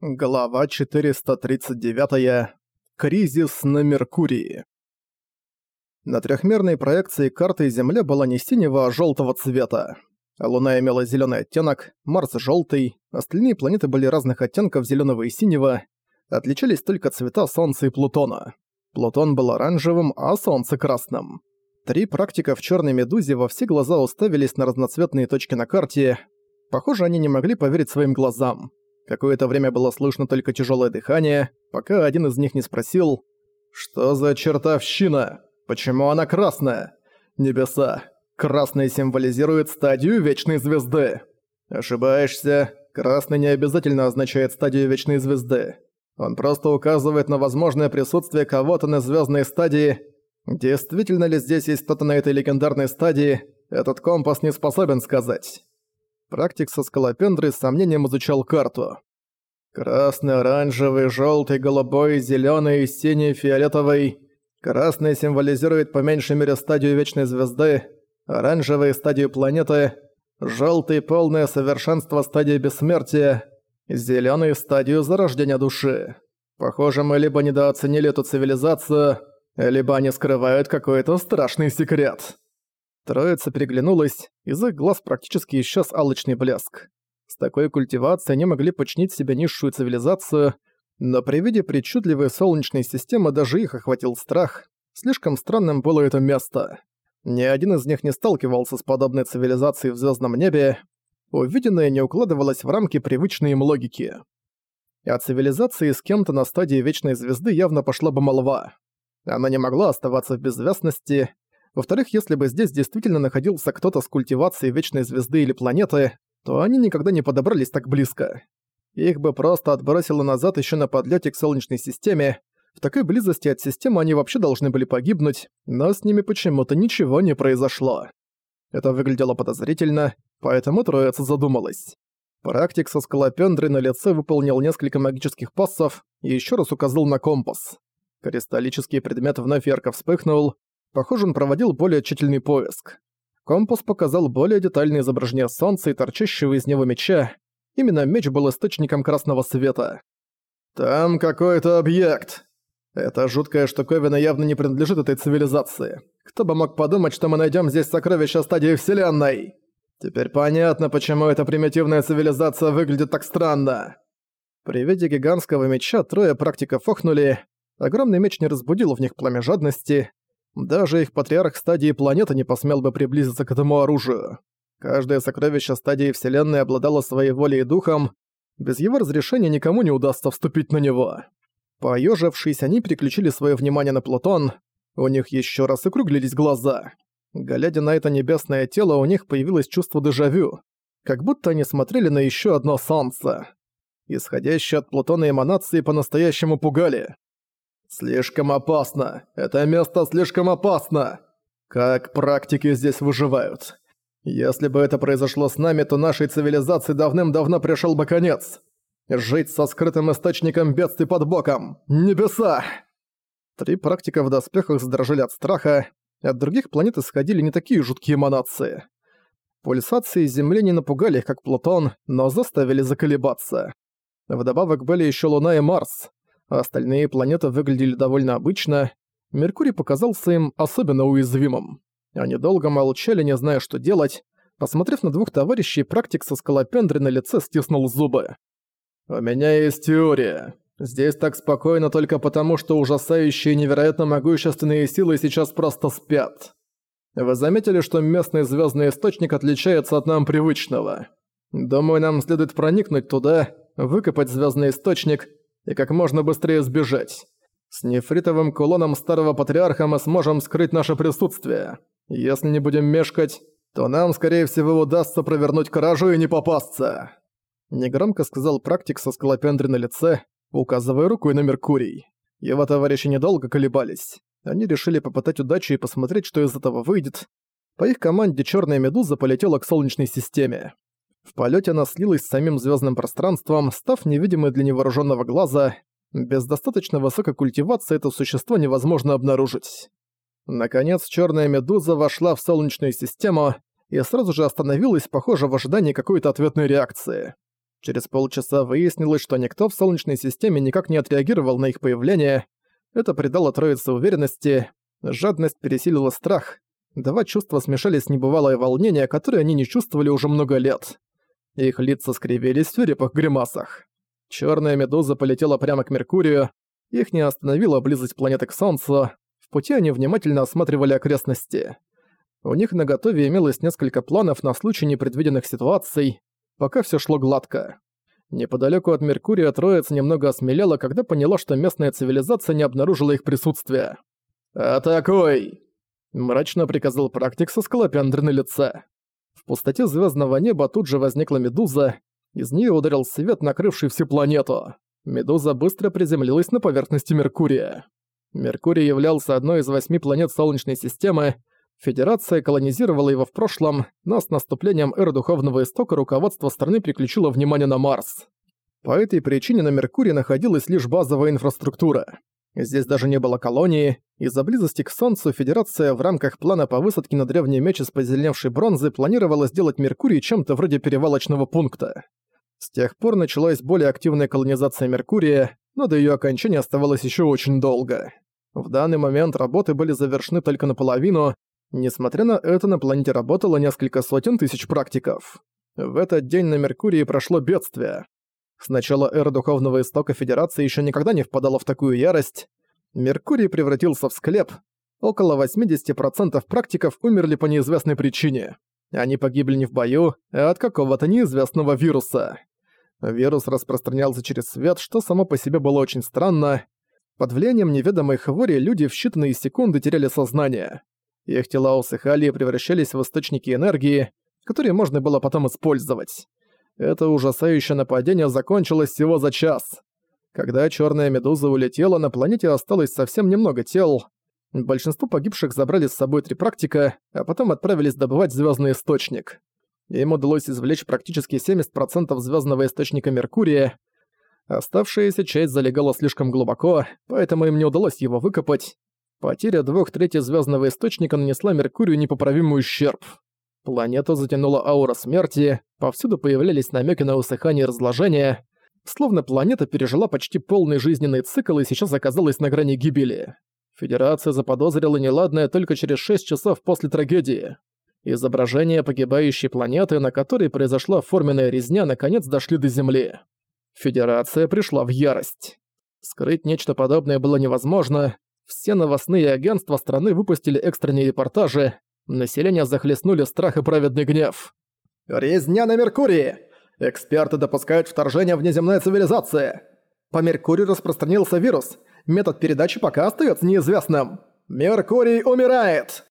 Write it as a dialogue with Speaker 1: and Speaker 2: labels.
Speaker 1: Глава 439. Кризис на Меркурии. На трехмерной проекции карты Земля была не синего, а цвета. Луна имела зеленый оттенок, Марс – желтый, остальные планеты были разных оттенков зеленого и синего, отличались только цвета Солнца и Плутона. Плутон был оранжевым, а Солнце – красным. Три практика в черной медузе во все глаза уставились на разноцветные точки на карте. Похоже, они не могли поверить своим глазам. Какое-то время было слышно только тяжелое дыхание, пока один из них не спросил «Что за чертовщина? Почему она красная?» «Небеса. Красный символизирует стадию Вечной Звезды». «Ошибаешься. Красный не обязательно означает стадию Вечной Звезды. Он просто указывает на возможное присутствие кого-то на звездной стадии. Действительно ли здесь есть кто-то на этой легендарной стадии, этот компас не способен сказать». Практик со скалопендрой с сомнением изучал карту. Красный, оранжевый, желтый, голубой, зеленый, синий, фиолетовый. Красный символизирует по меньшей мере стадию Вечной Звезды, оранжевый – стадию планеты, желтый – полное совершенство стадии бессмертия, зеленый – стадию зарождения души. Похоже, мы либо недооценили эту цивилизацию, либо они скрывают какой-то страшный секрет. Троица переглянулась, из их глаз практически исчез алчный блеск. С такой культивацией они могли починить себе низшую цивилизацию, но при виде причудливой солнечной системы даже их охватил страх. Слишком странным было это место. Ни один из них не сталкивался с подобной цивилизацией в звездном небе. Увиденное не укладывалось в рамки привычной им логики. О цивилизации с кем-то на стадии Вечной Звезды явно пошла бы молва. Она не могла оставаться в безвестности, во-вторых, если бы здесь действительно находился кто-то с культивацией Вечной Звезды или планеты, то они никогда не подобрались так близко. Их бы просто отбросило назад еще на подлете к Солнечной системе. В такой близости от системы они вообще должны были погибнуть, но с ними почему-то ничего не произошло. Это выглядело подозрительно, поэтому троица задумалась. Практик со скалопендрой на лице выполнил несколько магических пассов и еще раз указал на компас. Кристаллический предмет вновь ярко вспыхнул, Похоже, он проводил более тщательный поиск. Компас показал более детальное изображение солнца и торчащего из него меча. Именно меч был источником красного света. «Там какой-то объект!» Эта жуткая штуковина явно не принадлежит этой цивилизации. Кто бы мог подумать, что мы найдем здесь сокровища стадии Вселенной? Теперь понятно, почему эта примитивная цивилизация выглядит так странно. При виде гигантского меча трое практиков охнули. Огромный меч не разбудил в них пламя жадности. Даже их патриарх стадии планеты не посмел бы приблизиться к этому оружию. Каждое сокровище стадии Вселенной обладало своей волей и духом, без его разрешения никому не удастся вступить на него. Поёжившись, они переключили свое внимание на Плутон, у них еще раз округлились глаза. Глядя на это небесное тело, у них появилось чувство дежавю, как будто они смотрели на еще одно солнце. Исходящие от Плутона эманации по-настоящему пугали. «Слишком опасно! Это место слишком опасно! Как практики здесь выживают? Если бы это произошло с нами, то нашей цивилизации давным-давно пришел бы конец. Жить со скрытым источником бедствий под боком! Небеса!» Три практика в доспехах задрожали от страха, от других планет исходили не такие жуткие эманации. Пульсации Земли не напугали их, как Плутон, но заставили заколебаться. Вдобавок были еще Луна и Марс. Остальные планеты выглядели довольно обычно. Меркурий показался им особенно уязвимым. Они долго молчали, не зная, что делать. Посмотрев на двух товарищей, практик со скалопендрой на лице стиснул зубы. «У меня есть теория. Здесь так спокойно только потому, что ужасающие невероятно могущественные силы сейчас просто спят. Вы заметили, что местный звездный источник отличается от нам привычного? Думаю, нам следует проникнуть туда, выкопать звездный источник и как можно быстрее сбежать. С нефритовым кулоном старого патриарха мы сможем скрыть наше присутствие. Если не будем мешкать, то нам, скорее всего, удастся провернуть кражу и не попасться». Негромко сказал практик со скалопендрой на лице, указывая рукой на Меркурий. Его товарищи недолго колебались. Они решили попытать удачу и посмотреть, что из этого выйдет. По их команде черная медуза полетела к Солнечной системе. В полете она слилась с самим звездным пространством, став невидимой для невооруженного глаза. Без достаточно высокой культивации это существо невозможно обнаружить. Наконец, черная медуза вошла в Солнечную систему и сразу же остановилась, похоже, в ожидании какой-то ответной реакции. Через полчаса выяснилось, что никто в Солнечной системе никак не отреагировал на их появление. Это придало троице уверенности, жадность пересилила страх. Два чувства смешались с небывалое волнение, которое они не чувствовали уже много лет. Их лица скривились в свирепых гримасах. Черная медуза полетела прямо к Меркурию, их не остановила близость планеты к Солнцу, в пути они внимательно осматривали окрестности. У них наготове имелось несколько планов на случай непредвиденных ситуаций, пока все шло гладко. Неподалеку от Меркурия троица немного осмелела, когда поняла, что местная цивилизация не обнаружила их присутствия. «Атакуй!» – мрачно приказал практик со скалопендрой на лице. Пустоте звездного неба тут же возникла медуза, из нее ударил свет, накрывший всю планету. Медуза быстро приземлилась на поверхности Меркурия. Меркурий являлся одной из восьми планет Солнечной системы, Федерация колонизировала его в прошлом, но с наступлением эры Духовного Истока руководство страны переключило внимание на Марс. По этой причине на Меркурии находилась лишь базовая инфраструктура. Здесь даже не было колонии, из-за близости к Солнцу Федерация в рамках плана по высадке на древний меч из позеленевшей бронзы планировала сделать Меркурий чем-то вроде перевалочного пункта. С тех пор началась более активная колонизация Меркурия, но до её окончания оставалось ещё очень долго. В данный момент работы были завершены только наполовину, несмотря на это на планете работало несколько сотен тысяч практиков. В этот день на Меркурии прошло бедствие. С начала эры Духовного Истока Федерация ещё никогда не впадала в такую ярость. Меркурий превратился в склеп. Около 80% практиков умерли по неизвестной причине. Они погибли не в бою, а от какого-то неизвестного вируса. Вирус распространялся через свет, что само по себе было очень странно. Под влиянием неведомой хвори люди в считанные секунды теряли сознание. Их тела усыхали и превращались в источники энергии, которые можно было потом использовать. Это ужасающее нападение закончилось всего за час. Когда черная медуза улетела, на планете осталось совсем немного тел. Большинство погибших забрали с собой три практика, а потом отправились добывать звездный источник. Им удалось извлечь практически 70% звездного источника Меркурия. Оставшаяся часть залегала слишком глубоко, поэтому им не удалось его выкопать. Потеря двух третей звездного источника нанесла Меркурию непоправимый ущерб. Планету затянула аура смерти, повсюду появлялись намеки на усыхание и разложение, словно планета пережила почти полный жизненный цикл и сейчас оказалась на грани гибели. Федерация заподозрила неладное только через 6 часов после трагедии. Изображения погибающей планеты, на которой произошла форменная резня, наконец дошли до Земли. Федерация пришла в ярость. Скрыть нечто подобное было невозможно. Все новостные агентства страны выпустили экстренные репортажи. Население захлестнули страх и праведный гнев. «Резня на Меркурии! Эксперты допускают вторжение в внеземная цивилизация! По Меркурию распространился вирус. Метод передачи пока остается неизвестным. Меркурий умирает!»